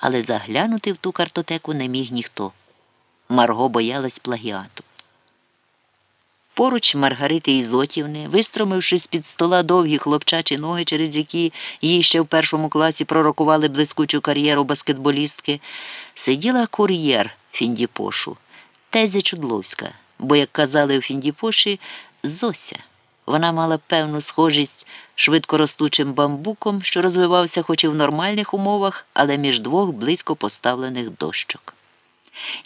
але заглянути в ту картотеку не міг ніхто. Марго боялась плагіату. Поруч Маргарити Ізотівни, вистромивши з-під стола довгі хлопчачі ноги, через які їй ще в першому класі пророкували блискучу кар'єру баскетболістки, сиділа кур'єр Фіндіпошу, Тезя Чудловська, бо, як казали у Фіндіпоші, Зося. Вона мала певну схожість швидко ростучим бамбуком, що розвивався хоч і в нормальних умовах, але між двох близько поставлених дощок.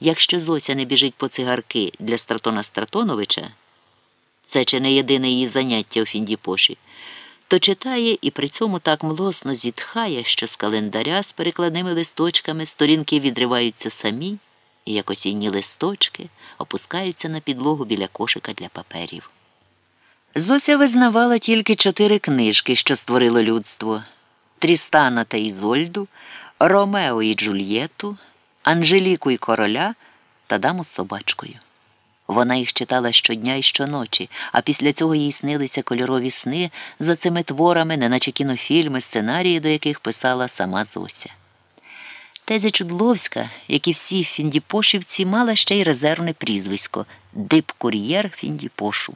Якщо Зося не біжить по цигарки для Стратона Стратоновича, це чи не єдине її заняття у Фіндіпоші, то читає і при цьому так млосно зітхає, що з календаря з перекладними листочками сторінки відриваються самі, і як осінні листочки опускаються на підлогу біля кошика для паперів. Зося визнавала тільки чотири книжки, що створило людство: Трістана та Ізольду, Ромео і Джульєту, Анжеліку і короля та даму з собачкою. Вона їх читала щодня і щоночі, а після цього їй снилися кольорові сни за цими творами, неначе кінофільми, сценарії, до яких писала сама Зося. Тезя Чудловська, як і всі фіндіпошівці, мала ще й резервне прізвисько Дип-кур'єр Фіндіпошу.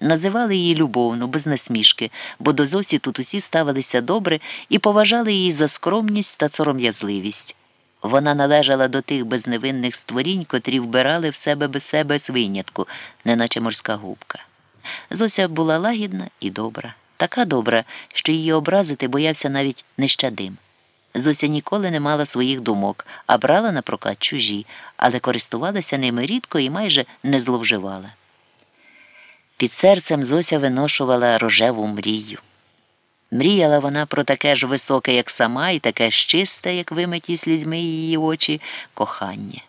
Називали її любовно, без насмішки, бо до Зосі тут усі ставилися добре і поважали її за скромність та сором'язливість. Вона належала до тих безневинних створінь, котрі вбирали в себе без себе свинятку, неначе морська губка. Зося була лагідна і добра, така добра, що її образити боявся навіть нещадим. Зося ніколи не мала своїх думок, а брала на прокат чужі, але користувалася ними рідко і майже не зловживала. Під серцем Зося виношувала рожеву мрію. Мріяла вона про таке ж високе, як сама, і таке ж чисте, як вимиті слізьми її очі, кохання.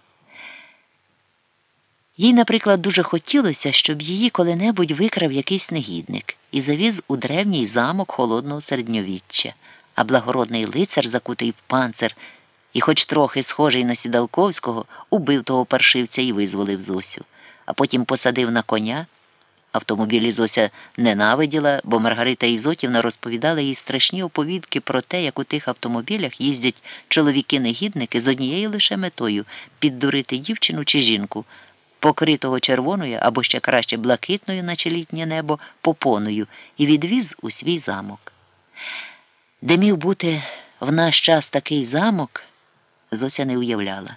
Їй, наприклад, дуже хотілося, щоб її коли-небудь викрав якийсь негідник і завіз у древній замок холодного середньовіччя, а благородний лицар, закутий в панцир, і, хоч трохи схожий на сідалковського, убив того паршивця і визволив Зосю, а потім посадив на коня. Автомобілі Зося ненавиділа, бо Маргарита Ізотівна розповідала їй страшні оповідки про те, як у тих автомобілях їздять чоловіки-негідники з однією лише метою піддурити дівчину чи жінку, покритого червоною або ще краще блакитною, наче літнє небо, попоною, і відвіз у свій замок. Де міг бути в наш час такий замок, Зося не уявляла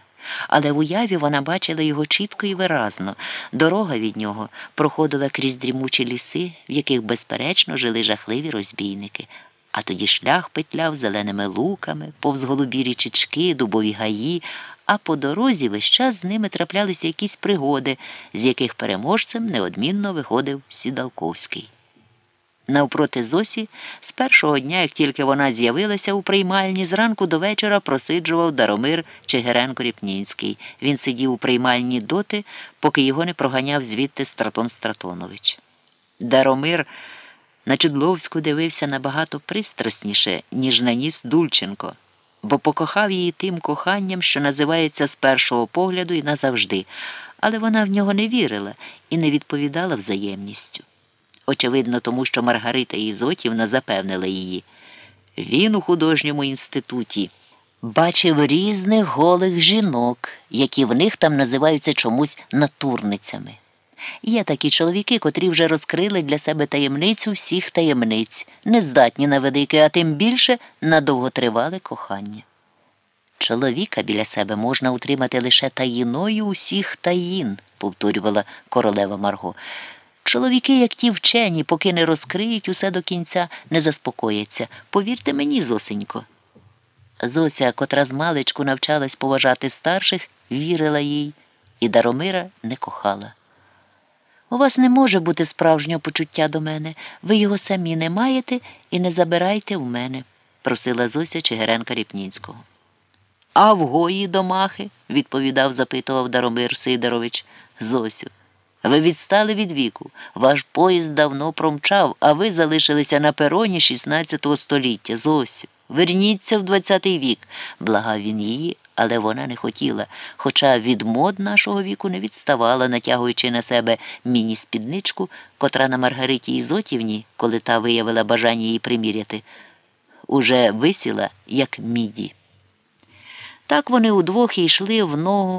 але в уяві вона бачила його чітко і виразно. Дорога від нього проходила крізь дрімучі ліси, в яких, безперечно, жили жахливі розбійники. А тоді шлях петляв зеленими луками, повз голубі річечки, дубові гаї, а по дорозі весь час з ними траплялися якісь пригоди, з яких переможцем неодмінно виходив Сідалковський. Навпроти Зосі, з першого дня, як тільки вона з'явилася у приймальні, зранку до вечора просиджував Даромир Чигиренко Ріпнінський. Він сидів у приймальні доти, поки його не проганяв звідти Стратон Стратонович. Даромир на Чудловську дивився набагато пристрасніше, ніж на ніс Дульченко, бо покохав її тим коханням, що називається з першого погляду і назавжди, але вона в нього не вірила і не відповідала взаємністю очевидно, тому що Маргарита Ізотівна запевнила її. Він у художньому інституті бачив різних голих жінок, які в них там називаються чомусь натурницями. Є такі чоловіки, котрі вже розкрили для себе таємницю всіх таємниць, не здатні на велике, а тим більше на довготривале кохання. Чоловіка біля себе можна утримати лише таїною усіх таїн, повторювала королева Марго. Чоловіки, як ті вчені, поки не розкриють усе до кінця, не заспокояться. Повірте мені, Зосенько. Зося, котра з маличку навчалась поважати старших, вірила їй і Даромира не кохала. У вас не може бути справжнього почуття до мене. Ви його самі не маєте і не забирайте в мене, просила Зося Чигиренка Ріпнінського. А в гої домахи, відповідав, запитував Даромир Сидорович. Зосю. Ви відстали від віку. Ваш поїзд давно промчав, а ви залишилися на пероні 16 століття. Зосю. Верніться в 20-й вік, благав він її, але вона не хотіла, хоча від мод нашого віку не відставала, натягуючи на себе міні-спідничку, котра на Маргариті Ізотівні, коли та виявила бажання її приміряти, уже висіла, як міді. Так вони удвох йшли в ногу